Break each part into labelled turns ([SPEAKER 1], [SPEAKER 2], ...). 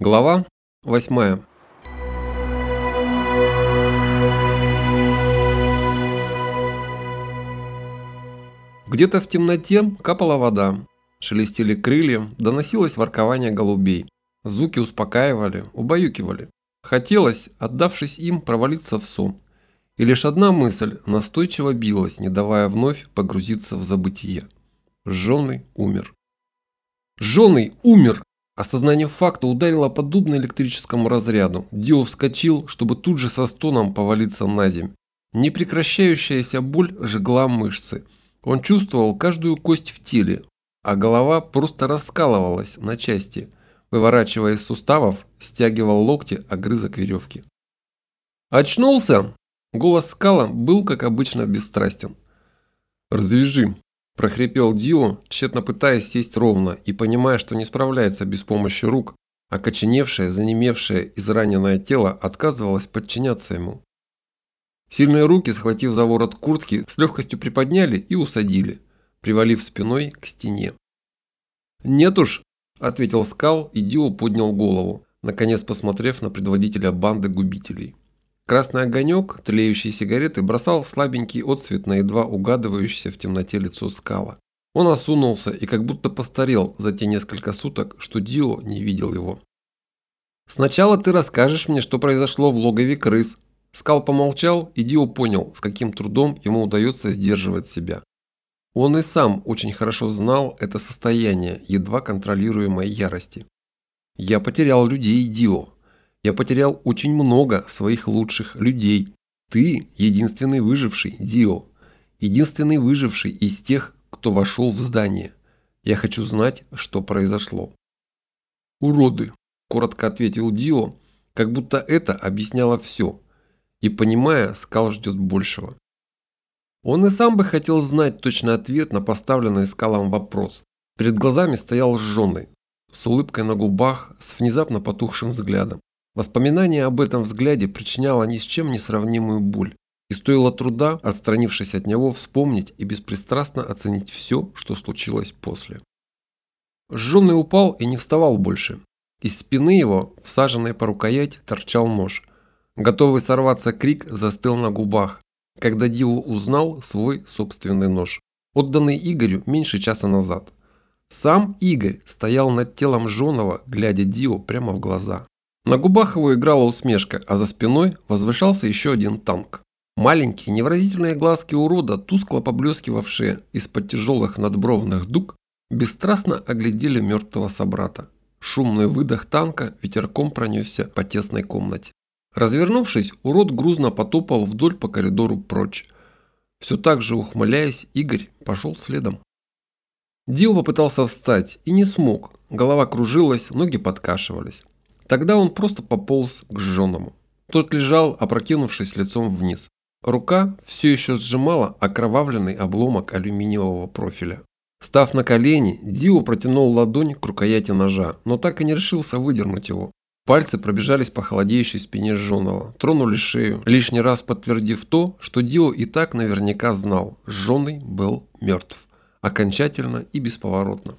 [SPEAKER 1] Глава 8. Где-то в темноте капала вода, шелестели крылья, доносилось воркование голубей. Звуки успокаивали, убаюкивали. Хотелось, отдавшись им, провалиться в сон. И лишь одна мысль настойчиво билась, не давая вновь погрузиться в забытие. Жженый умер. Жженый умер! Осознание факта ударило подобно электрическому разряду. Дио вскочил, чтобы тут же со стоном повалиться на земь. Непрекращающаяся боль жгла мышцы. Он чувствовал каждую кость в теле, а голова просто раскалывалась на части. Выворачивая из суставов, стягивал локти огрызок веревки. «Очнулся?» Голос Скала был, как обычно, бесстрастен. «Развяжи», прохрипел Дио, тщетно пытаясь сесть ровно и понимая, что не справляется без помощи рук, а коченевшее, занемевшее, израненное тело отказывалось подчиняться ему. Сильные руки, схватив за ворот куртки, с легкостью приподняли и усадили, привалив спиной к стене. «Нет уж», – ответил Скал, и Дио поднял голову, наконец посмотрев на предводителя банды губителей. Красный огонек, тлеющие сигареты, бросал слабенький отсвет на едва угадывающееся в темноте лицо скала. Он осунулся и как будто постарел за те несколько суток, что Дио не видел его. «Сначала ты расскажешь мне, что произошло в логове крыс». Скал помолчал, и Дио понял, с каким трудом ему удается сдерживать себя. Он и сам очень хорошо знал это состояние едва контролируемой ярости. «Я потерял людей, Дио», я потерял очень много своих лучших людей. Ты единственный выживший, Дио. Единственный выживший из тех, кто вошел в здание. Я хочу знать, что произошло. Уроды, коротко ответил Дио, как будто это объясняло все. И понимая, Скал ждет большего. Он и сам бы хотел знать точный ответ на поставленный Скалом вопрос. Перед глазами стоял сжженный, с улыбкой на губах, с внезапно потухшим взглядом. Воспоминание об этом взгляде причиняло ни с чем не сравнимую боль, и стоило труда, отстранившись от него, вспомнить и беспристрастно оценить все, что случилось после. Жженый упал и не вставал больше. Из спины его, всаженной по рукоять, торчал нож. Готовый сорваться крик застыл на губах, когда Дио узнал свой собственный нож, отданный Игорю меньше часа назад. Сам Игорь стоял над телом Жонова, глядя Дио прямо в глаза. На губах его играла усмешка, а за спиной возвышался еще один танк. Маленькие невразительные глазки урода, тускло поблескивавшие из-под тяжелых надбровных дуг, бесстрастно оглядели мертвого собрата. Шумный выдох танка ветерком пронесся по тесной комнате. Развернувшись, урод грузно потопал вдоль по коридору прочь. Все так же ухмыляясь, Игорь пошел следом. Дио попытался встать и не смог. Голова кружилась, ноги подкашивались. Тогда он просто пополз к жженому. Тот лежал, опрокинувшись лицом вниз. Рука все еще сжимала окровавленный обломок алюминиевого профиля. Став на колени, Дио протянул ладонь к рукояти ножа, но так и не решился выдернуть его. Пальцы пробежались по холодеющей спине жженого, тронули шею, лишний раз подтвердив то, что Дио и так наверняка знал – жженый был мертв. Окончательно и бесповоротно.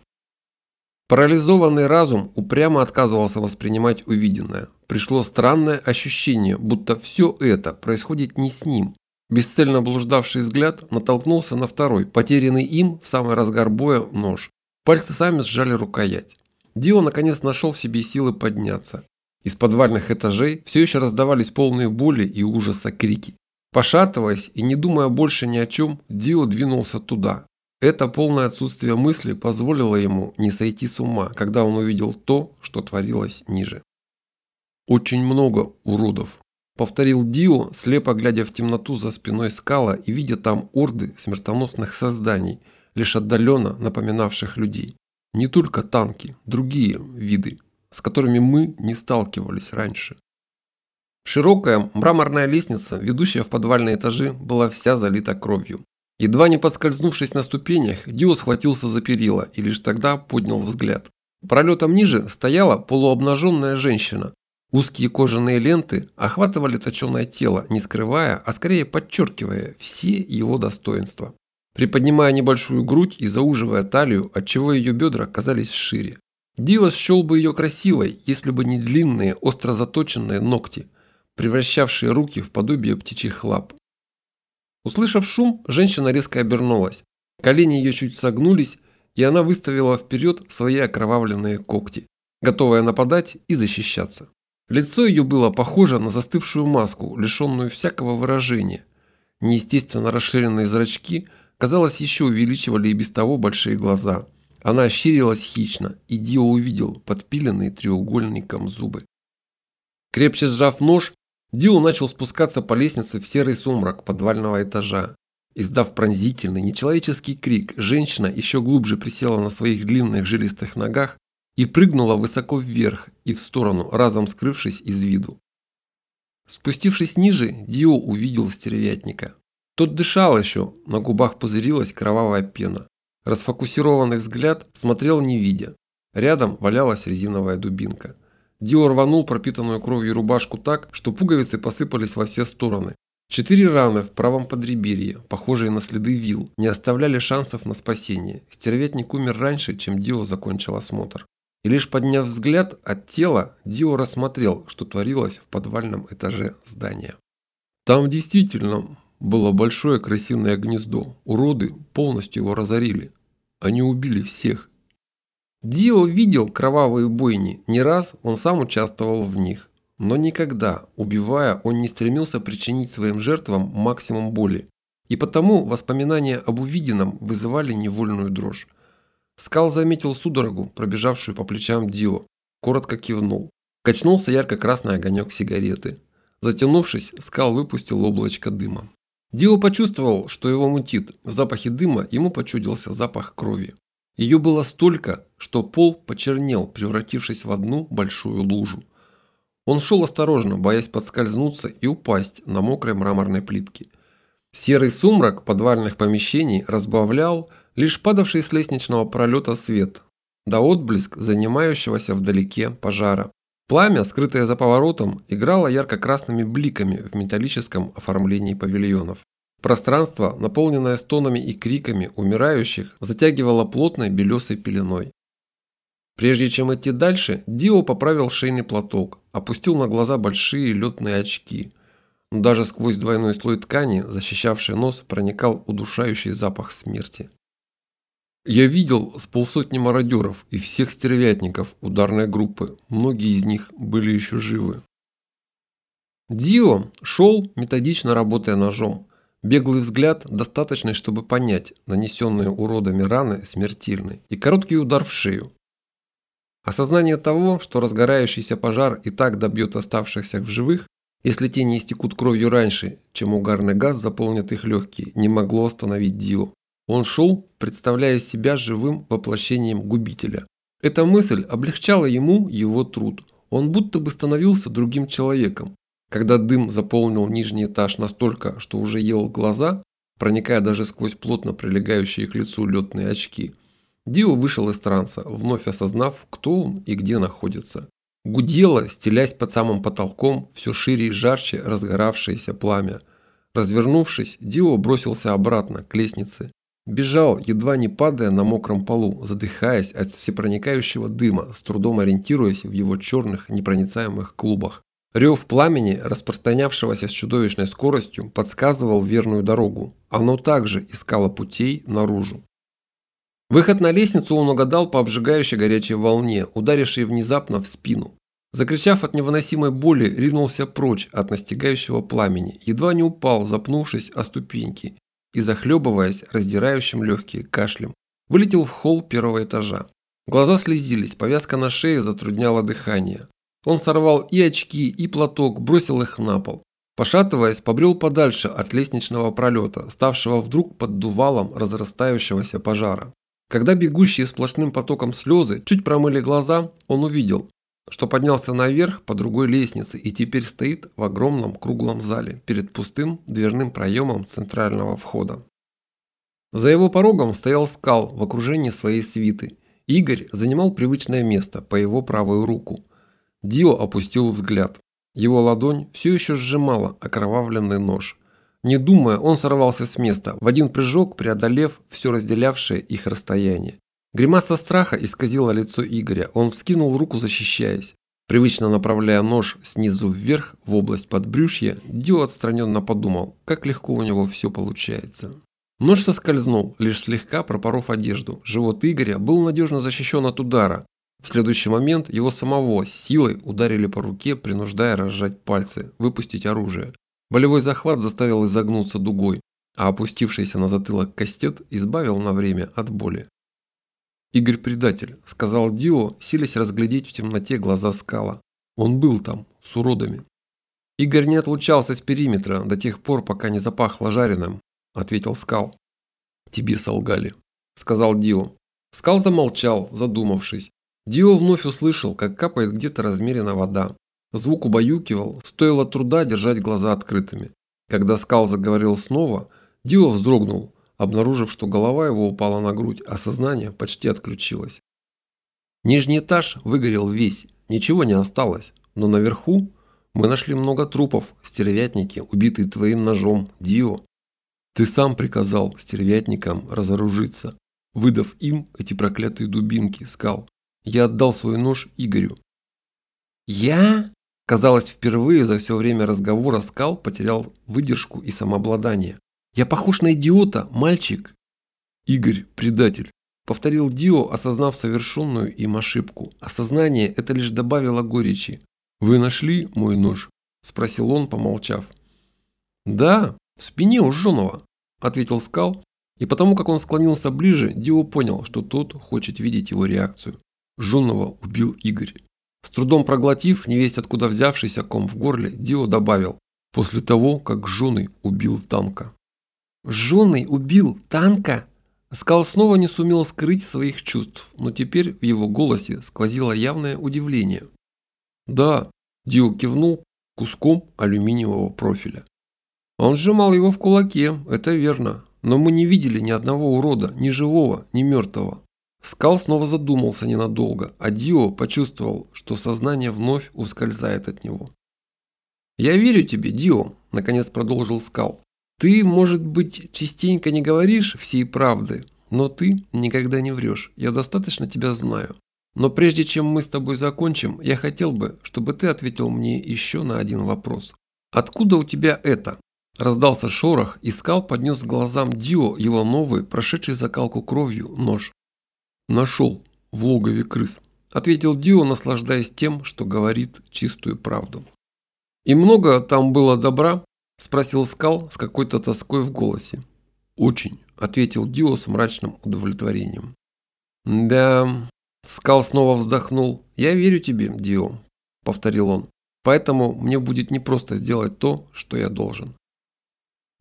[SPEAKER 1] Парализованный разум упрямо отказывался воспринимать увиденное. Пришло странное ощущение, будто все это происходит не с ним. Бесцельно блуждавший взгляд натолкнулся на второй, потерянный им в самый разгар боя нож. Пальцы сами сжали рукоять. Дио наконец нашел в себе силы подняться. Из подвальных этажей все еще раздавались полные боли и ужаса крики. Пошатываясь и не думая больше ни о чем, Дио двинулся туда, это полное отсутствие мысли позволило ему не сойти с ума, когда он увидел то, что творилось ниже. «Очень много уродов», – повторил Дио, слепо глядя в темноту за спиной скала и видя там орды смертоносных созданий, лишь отдаленно напоминавших людей. Не только танки, другие виды, с которыми мы не сталкивались раньше. Широкая мраморная лестница, ведущая в подвальные этажи, была вся залита кровью. Едва не подскользнувшись на ступенях, Дио схватился за перила и лишь тогда поднял взгляд. Пролетом ниже стояла полуобнаженная женщина. Узкие кожаные ленты охватывали точеное тело, не скрывая, а скорее подчеркивая все его достоинства. Приподнимая небольшую грудь и зауживая талию, отчего ее бедра казались шире. Дио счел бы ее красивой, если бы не длинные, остро заточенные ногти, превращавшие руки в подобие птичьих лап. Услышав шум, женщина резко обернулась. Колени ее чуть согнулись, и она выставила вперед свои окровавленные когти, готовая нападать и защищаться. Лицо ее было похоже на застывшую маску, лишенную всякого выражения. Неестественно расширенные зрачки, казалось, еще увеличивали и без того большие глаза. Она ощерилась хищно, и Дио увидел подпиленные треугольником зубы. Крепче сжав нож, Дио начал спускаться по лестнице в серый сумрак подвального этажа. Издав пронзительный, нечеловеческий крик, женщина еще глубже присела на своих длинных жилистых ногах и прыгнула высоко вверх и в сторону, разом скрывшись из виду. Спустившись ниже, Дио увидел стервятника. Тот дышал еще, на губах пузырилась кровавая пена. Расфокусированный взгляд смотрел не видя. Рядом валялась резиновая дубинка. Дио рванул пропитанную кровью рубашку так, что пуговицы посыпались во все стороны. Четыре раны в правом подреберье, похожие на следы вил, не оставляли шансов на спасение. Стервятник умер раньше, чем Дио закончил осмотр. И лишь подняв взгляд от тела, Дио рассмотрел, что творилось в подвальном этаже здания. Там действительно было большое красивое гнездо. Уроды полностью его разорили. Они убили всех, Дио видел кровавые бойни, не раз он сам участвовал в них. Но никогда, убивая, он не стремился причинить своим жертвам максимум боли. И потому воспоминания об увиденном вызывали невольную дрожь. Скал заметил судорогу, пробежавшую по плечам Дио, коротко кивнул. Качнулся ярко-красный огонек сигареты. Затянувшись, Скал выпустил облачко дыма. Дио почувствовал, что его мутит. В запахе дыма ему почудился запах крови. Ее было столько, что пол почернел, превратившись в одну большую лужу. Он шел осторожно, боясь подскользнуться и упасть на мокрой мраморной плитке. Серый сумрак подвальных помещений разбавлял лишь падавший с лестничного пролета свет, да отблеск занимающегося вдалеке пожара. Пламя, скрытое за поворотом, играло ярко-красными бликами в металлическом оформлении павильонов. Пространство, наполненное стонами и криками умирающих, затягивало плотной белесой пеленой. Прежде чем идти дальше, Дио поправил шейный платок, опустил на глаза большие летные очки. Но даже сквозь двойной слой ткани, защищавший нос, проникал удушающий запах смерти. Я видел с полсотни мародеров и всех стервятников ударной группы, многие из них были еще живы. Дио шел, методично работая ножом. Беглый взгляд, достаточный, чтобы понять, нанесенные уродами раны смертельны, и короткий удар в шею. Осознание того, что разгорающийся пожар и так добьет оставшихся в живых, если те не истекут кровью раньше, чем угарный газ заполнит их легкие, не могло остановить Дио. Он шел, представляя себя живым воплощением губителя. Эта мысль облегчала ему его труд. Он будто бы становился другим человеком, когда дым заполнил нижний этаж настолько, что уже ел глаза, проникая даже сквозь плотно прилегающие к лицу летные очки, Дио вышел из транса, вновь осознав, кто он и где находится. Гудело, стелясь под самым потолком, все шире и жарче разгоравшееся пламя. Развернувшись, Дио бросился обратно, к лестнице. Бежал, едва не падая на мокром полу, задыхаясь от всепроникающего дыма, с трудом ориентируясь в его черных непроницаемых клубах. Рев пламени, распространявшегося с чудовищной скоростью, подсказывал верную дорогу. Оно также искало путей наружу. Выход на лестницу он угадал по обжигающей горячей волне, ударившей внезапно в спину. Закричав от невыносимой боли, ринулся прочь от настигающего пламени, едва не упал, запнувшись о ступеньки и захлебываясь раздирающим легкие кашлем. Вылетел в холл первого этажа. Глаза слезились, повязка на шее затрудняла дыхание. Он сорвал и очки, и платок, бросил их на пол. Пошатываясь, побрел подальше от лестничного пролета, ставшего вдруг под дувалом разрастающегося пожара. Когда бегущие сплошным потоком слезы чуть промыли глаза, он увидел, что поднялся наверх по другой лестнице и теперь стоит в огромном круглом зале перед пустым дверным проемом центрального входа. За его порогом стоял скал в окружении своей свиты. Игорь занимал привычное место по его правую руку – Дио опустил взгляд. Его ладонь все еще сжимала окровавленный нож. Не думая, он сорвался с места, в один прыжок преодолев все разделявшее их расстояние. Гримаса страха исказила лицо Игоря. Он вскинул руку, защищаясь. Привычно направляя нож снизу вверх в область подбрюшья, Дио отстраненно подумал, как легко у него все получается. Нож соскользнул, лишь слегка пропоров одежду. Живот Игоря был надежно защищен от удара. В следующий момент его самого силой ударили по руке, принуждая разжать пальцы, выпустить оружие. Болевой захват заставил изогнуться дугой, а опустившийся на затылок кастет избавил на время от боли. «Игорь предатель», – сказал Дио, силясь разглядеть в темноте глаза скала. «Он был там, с уродами». «Игорь не отлучался с периметра до тех пор, пока не запахло жареным», – ответил скал. «Тебе солгали», – сказал Дио. Скал замолчал, задумавшись. Дио вновь услышал, как капает где-то размеренно вода. Звук убаюкивал, стоило труда держать глаза открытыми. Когда Скал заговорил снова, Дио вздрогнул, обнаружив, что голова его упала на грудь, а сознание почти отключилось. Нижний этаж выгорел весь, ничего не осталось, но наверху мы нашли много трупов, стервятники, убитые твоим ножом, Дио. Ты сам приказал стервятникам разоружиться, выдав им эти проклятые дубинки, Скал. Я отдал свой нож Игорю. Я? Казалось, впервые за все время разговора Скал потерял выдержку и самообладание. Я похож на идиота, мальчик. Игорь, предатель. Повторил Дио, осознав совершенную им ошибку. Осознание это лишь добавило горечи. «Вы нашли мой нож?» – спросил он, помолчав. «Да, в спине у Жонова», – ответил Скал. И потому, как он склонился ближе, Дио понял, что тот хочет видеть его реакцию. Жонова убил Игорь. С трудом проглотив, невесть откуда взявшийся ком в горле, Дио добавил, после того, как жены убил танка. Жены убил танка? Скал снова не сумел скрыть своих чувств, но теперь в его голосе сквозило явное удивление. Да, Дио кивнул куском алюминиевого профиля. Он сжимал его в кулаке, это верно, но мы не видели ни одного урода, ни живого, ни мертвого. Скал снова задумался ненадолго, а Дио почувствовал, что сознание вновь ускользает от него. «Я верю тебе, Дио», – наконец продолжил Скал. «Ты, может быть, частенько не говоришь всей правды, но ты никогда не врешь. Я достаточно тебя знаю. Но прежде чем мы с тобой закончим, я хотел бы, чтобы ты ответил мне еще на один вопрос. Откуда у тебя это?» Раздался шорох, и Скал поднес к глазам Дио его новый, прошедший закалку кровью, нож. «Нашел в логове крыс», – ответил Дио, наслаждаясь тем, что говорит чистую правду. «И много там было добра?» – спросил Скал с какой-то тоской в голосе. «Очень», – ответил Дио с мрачным удовлетворением. «Да...» – Скал снова вздохнул. «Я верю тебе, Дио», – повторил он. «Поэтому мне будет непросто сделать то, что я должен».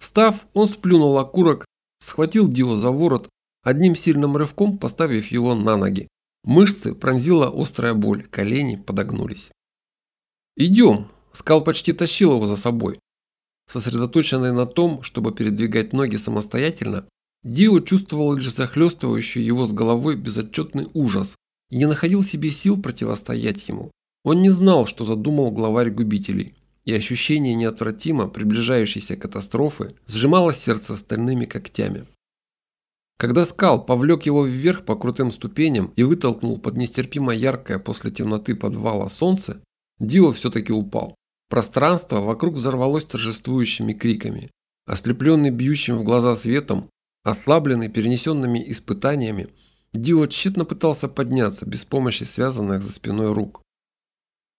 [SPEAKER 1] Встав, он сплюнул окурок, схватил Дио за ворот одним сильным рывком поставив его на ноги. Мышцы пронзила острая боль, колени подогнулись. «Идем!» – Скал почти тащил его за собой. Сосредоточенный на том, чтобы передвигать ноги самостоятельно, Дио чувствовал лишь захлестывающий его с головой безотчетный ужас и не находил себе сил противостоять ему. Он не знал, что задумал главарь губителей, и ощущение неотвратимо приближающейся катастрофы сжимало сердце стальными когтями. Когда скал повлек его вверх по крутым ступеням и вытолкнул под нестерпимо яркое после темноты подвала солнце, Дио все-таки упал. Пространство вокруг взорвалось торжествующими криками. Ослепленный бьющим в глаза светом, ослабленный перенесенными испытаниями, Дио тщетно пытался подняться без помощи связанных за спиной рук.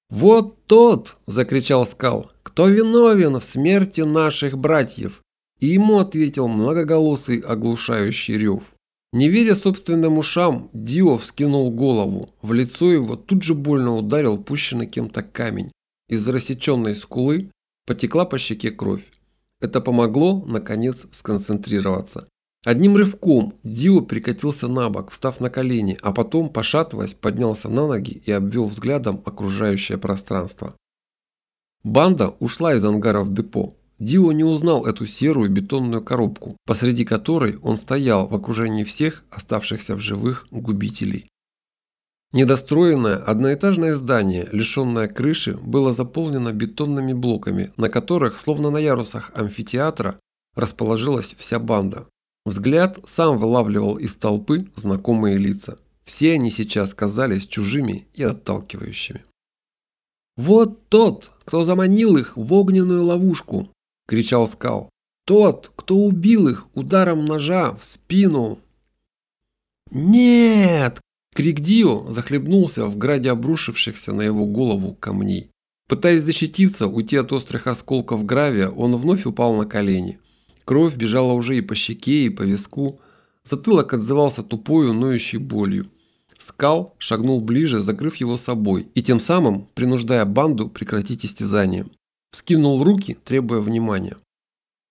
[SPEAKER 1] «Вот тот!» – закричал Скал. «Кто виновен в смерти наших братьев? И ему ответил многоголосый оглушающий рев. Не веря собственным ушам, Дио вскинул голову. В лицо его тут же больно ударил пущенный кем-то камень. Из рассеченной скулы потекла по щеке кровь. Это помогло, наконец, сконцентрироваться. Одним рывком Дио прикатился на бок, встав на колени, а потом, пошатываясь, поднялся на ноги и обвел взглядом окружающее пространство. Банда ушла из ангара в депо. Дио не узнал эту серую бетонную коробку, посреди которой он стоял в окружении всех оставшихся в живых губителей. Недостроенное одноэтажное здание, лишенное крыши, было заполнено бетонными блоками, на которых, словно на ярусах амфитеатра, расположилась вся банда. Взгляд сам вылавливал из толпы знакомые лица. Все они сейчас казались чужими и отталкивающими. «Вот тот, кто заманил их в огненную ловушку!» – кричал Скал. «Тот, кто убил их ударом ножа в спину!» «Нет!» – крик Дио захлебнулся в граде обрушившихся на его голову камней. Пытаясь защититься, уйти от острых осколков гравия, он вновь упал на колени. Кровь бежала уже и по щеке, и по виску. Затылок отзывался тупою, ноющей болью. Скал шагнул ближе, закрыв его собой, и тем самым принуждая банду прекратить истязание. Вскинул руки, требуя внимания.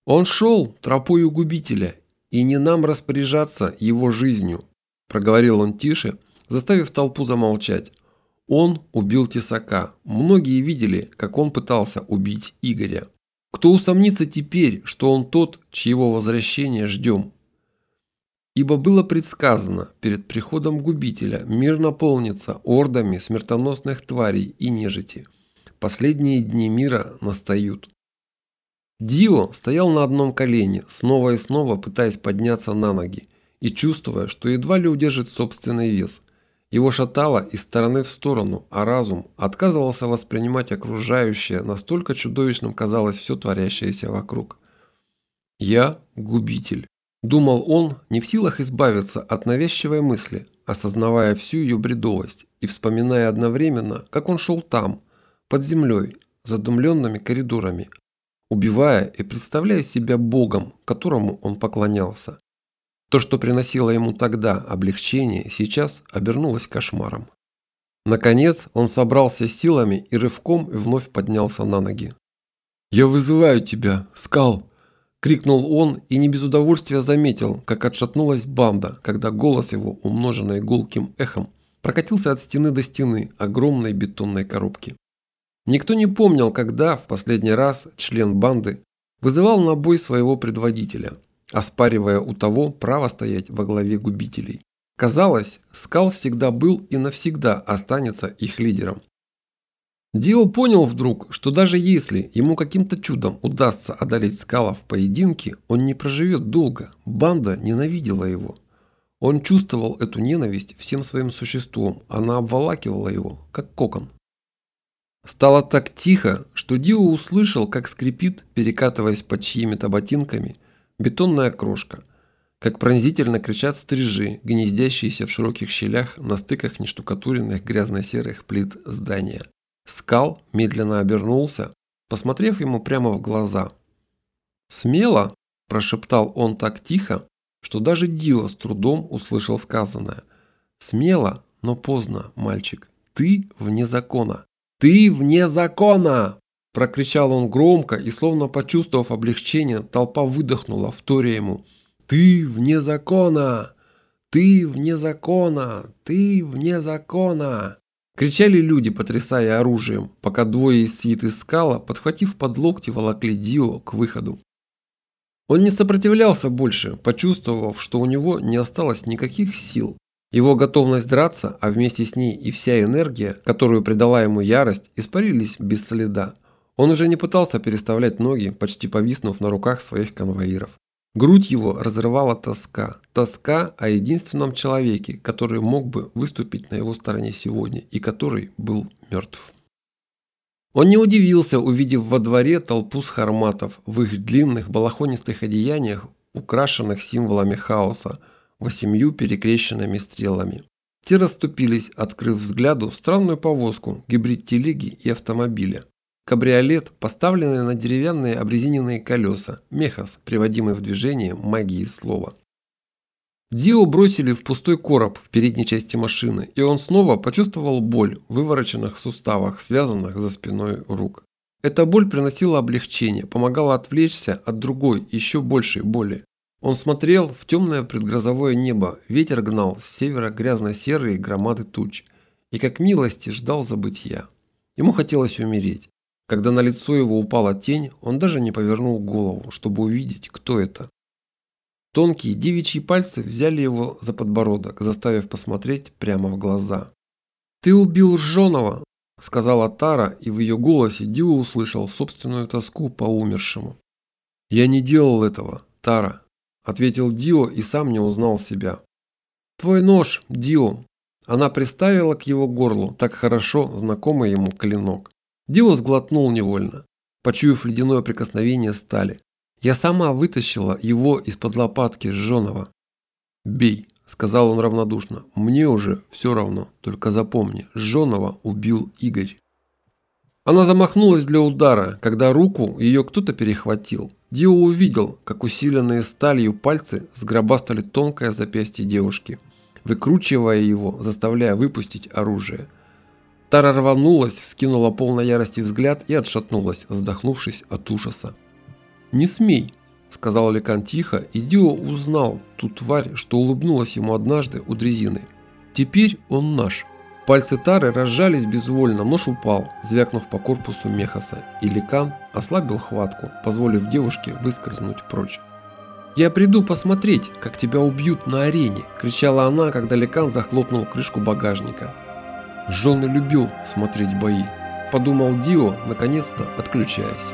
[SPEAKER 1] Он шел тропою губителя, и не нам распоряжаться его жизнью, проговорил он тише, заставив толпу замолчать. Он убил Тесака. Многие видели, как он пытался убить Игоря. Кто усомнится теперь, что он тот, чьего возвращения ждем? Ибо было предсказано, перед приходом губителя мир наполнится ордами смертоносных тварей и нежити. Последние дни мира настают. Дио стоял на одном колене, снова и снова пытаясь подняться на ноги и чувствуя, что едва ли удержит собственный вес. Его шатало из стороны в сторону, а разум отказывался воспринимать окружающее, настолько чудовищным казалось все творящееся вокруг. «Я губитель», – думал он, не в силах избавиться от навязчивой мысли, осознавая всю ее бредовость и вспоминая одновременно, как он шел там, под землей, задумленными коридорами, убивая и представляя себя Богом, которому он поклонялся. То, что приносило ему тогда облегчение, сейчас обернулось кошмаром. Наконец он собрался силами и рывком вновь поднялся на ноги. «Я вызываю тебя, скал!» – крикнул он и не без удовольствия заметил, как отшатнулась банда, когда голос его, умноженный гулким эхом, прокатился от стены до стены огромной бетонной коробки. Никто не помнил, когда в последний раз член банды вызывал на бой своего предводителя – оспаривая у того право стоять во главе губителей. Казалось, Скал всегда был и навсегда останется их лидером. Дио понял вдруг, что даже если ему каким-то чудом удастся одолеть Скала в поединке, он не проживет долго, банда ненавидела его. Он чувствовал эту ненависть всем своим существом, она обволакивала его, как кокон. Стало так тихо, что Дио услышал, как скрипит, перекатываясь под чьими-то ботинками, бетонная крошка. Как пронзительно кричат стрижи, гнездящиеся в широких щелях на стыках нештукатуренных грязно-серых плит здания. Скал медленно обернулся, посмотрев ему прямо в глаза. «Смело!» – прошептал он так тихо, что даже Дио с трудом услышал сказанное. «Смело, но поздно, мальчик. Ты вне закона. Ты вне закона!» Прокричал он громко и, словно почувствовав облегчение, толпа выдохнула, вторя ему. «Ты вне закона! Ты вне закона! Ты вне закона!» Кричали люди, потрясая оружием, пока двое из свиты скала, подхватив под локти, волокли Дио к выходу. Он не сопротивлялся больше, почувствовав, что у него не осталось никаких сил. Его готовность драться, а вместе с ней и вся энергия, которую придала ему ярость, испарились без следа. Он уже не пытался переставлять ноги, почти повиснув на руках своих конвоиров. Грудь его разрывала тоска. Тоска о единственном человеке, который мог бы выступить на его стороне сегодня и который был мертв. Он не удивился, увидев во дворе толпу схарматов в их длинных балахонистых одеяниях, украшенных символами хаоса, восемью перекрещенными стрелами. Те расступились, открыв взгляду странную повозку, гибрид телеги и автомобиля. Кабриолет, поставленный на деревянные обрезиненные колеса, мехас, приводимый в движение магией слова. Дио бросили в пустой короб в передней части машины, и он снова почувствовал боль в вывороченных суставах, связанных за спиной рук. Эта боль приносила облегчение, помогала отвлечься от другой, еще большей боли. Он смотрел в темное предгрозовое небо, ветер гнал с севера грязно-серые громады туч, и как милости ждал забытия. Ему хотелось умереть. Когда на лицо его упала тень, он даже не повернул голову, чтобы увидеть, кто это. Тонкие девичьи пальцы взяли его за подбородок, заставив посмотреть прямо в глаза. «Ты убил Жонова!» – сказала Тара, и в ее голосе Дио услышал собственную тоску по умершему. «Я не делал этого, Тара», – ответил Дио и сам не узнал себя. «Твой нож, Дио!» Она приставила к его горлу так хорошо знакомый ему клинок. Дио сглотнул невольно, почуяв ледяное прикосновение стали. Я сама вытащила его из-под лопатки сженого. «Бей», – сказал он равнодушно, – «мне уже все равно, только запомни, сженого убил Игорь». Она замахнулась для удара, когда руку ее кто-то перехватил. Дио увидел, как усиленные сталью пальцы сгробастали тонкое запястье девушки, выкручивая его, заставляя выпустить оружие. Тара рванулась, вскинула полной ярости взгляд и отшатнулась, вздохнувшись от ужаса. «Не смей!» – сказал Лекан тихо, и Дио узнал ту тварь, что улыбнулась ему однажды у дрезины. «Теперь он наш!» Пальцы Тары разжались безвольно, нож упал, звякнув по корпусу Мехаса, и Ликан ослабил хватку, позволив девушке выскользнуть прочь. «Я приду посмотреть, как тебя убьют на арене!» – кричала она, когда Ликан захлопнул крышку багажника. «Жон любил смотреть бои», – подумал Дио, наконец-то отключаясь.